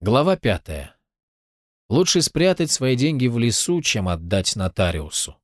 Глава пятая. Лучше спрятать свои деньги в лесу, чем отдать нотариусу.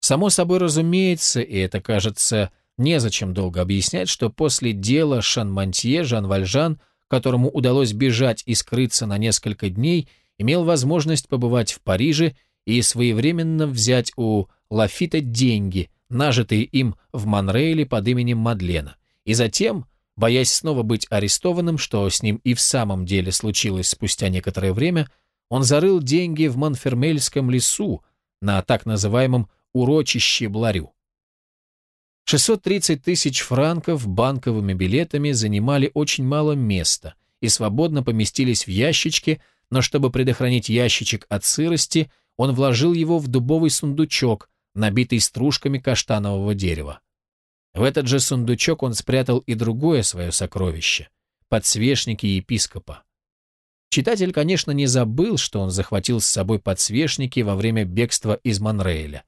Само собой разумеется, и это, кажется, незачем долго объяснять, что после дела Шанмантье Жан Вальжан, которому удалось бежать и скрыться на несколько дней, имел возможность побывать в Париже и своевременно взять у Лафита деньги, нажитые им в Монрейле под именем Мадлена, и затем, боясь снова быть арестованным, что с ним и в самом деле случилось спустя некоторое время, он зарыл деньги в Монфермельском лесу на так называемом урочище Бларю. 630 тысяч франков банковыми билетами занимали очень мало места и свободно поместились в ящичке, но чтобы предохранить ящичек от сырости, он вложил его в дубовый сундучок, набитый стружками каштанового дерева. В этот же сундучок он спрятал и другое свое сокровище — подсвечники епископа. Читатель, конечно, не забыл, что он захватил с собой подсвечники во время бегства из Монрейля.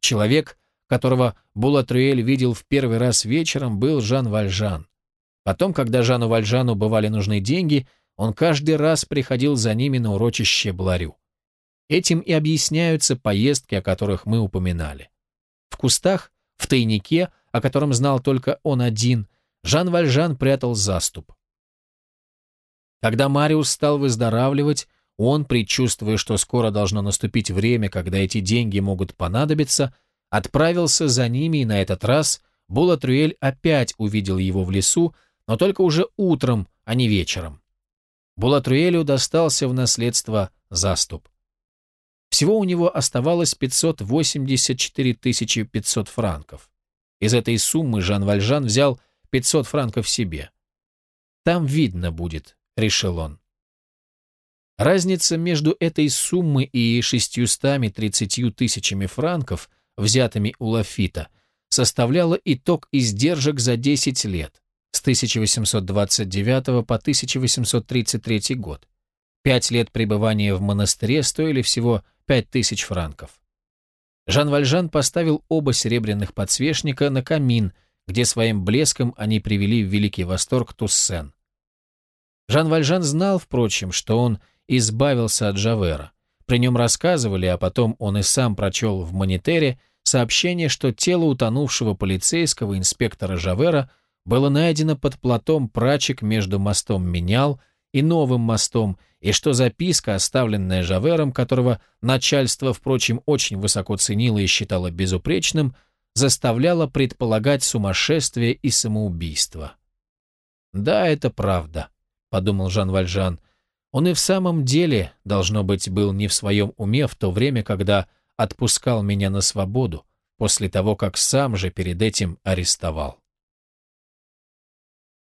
Человек, которого Булатрюэль видел в первый раз вечером, был Жан Вальжан. Потом, когда Жану Вальжану бывали нужны деньги, он каждый раз приходил за ними на урочище Бларю. Этим и объясняются поездки, о которых мы упоминали. В кустах, в тайнике, о котором знал только он один, Жан Вальжан прятал заступ. Когда Мариус стал выздоравливать, он, предчувствуя, что скоро должно наступить время, когда эти деньги могут понадобиться, отправился за ними, и на этот раз Булатрюэль опять увидел его в лесу, но только уже утром, а не вечером. Булатрюэлю достался в наследство заступ. Всего у него оставалось 584 500 франков. Из этой суммы Жан Вальжан взял 500 франков себе. «Там видно будет», — решил он. Разница между этой суммой и 630 тысячами франков, взятыми у Лафита, составляла итог издержек за 10 лет, с 1829 по 1833 год. Пять лет пребывания в монастыре стоили всего 5000 франков. Жан Вальжан поставил оба серебряных подсвечника на камин, где своим блеском они привели в великий восторг Туссен. Жан Вальжан знал, впрочем, что он избавился от Жавера. При нем рассказывали, а потом он и сам прочел в монитере сообщение, что тело утонувшего полицейского инспектора Жавера было найдено под платом прачек между мостом Менял и новым мостом, и что записка, оставленная Жавером, которого начальство, впрочем, очень высоко ценило и считало безупречным, заставляла предполагать сумасшествие и самоубийство. «Да, это правда», — подумал Жан Вальжан, он и в самом деле, должно быть, был не в своем уме в то время, когда отпускал меня на свободу, после того, как сам же перед этим арестовал.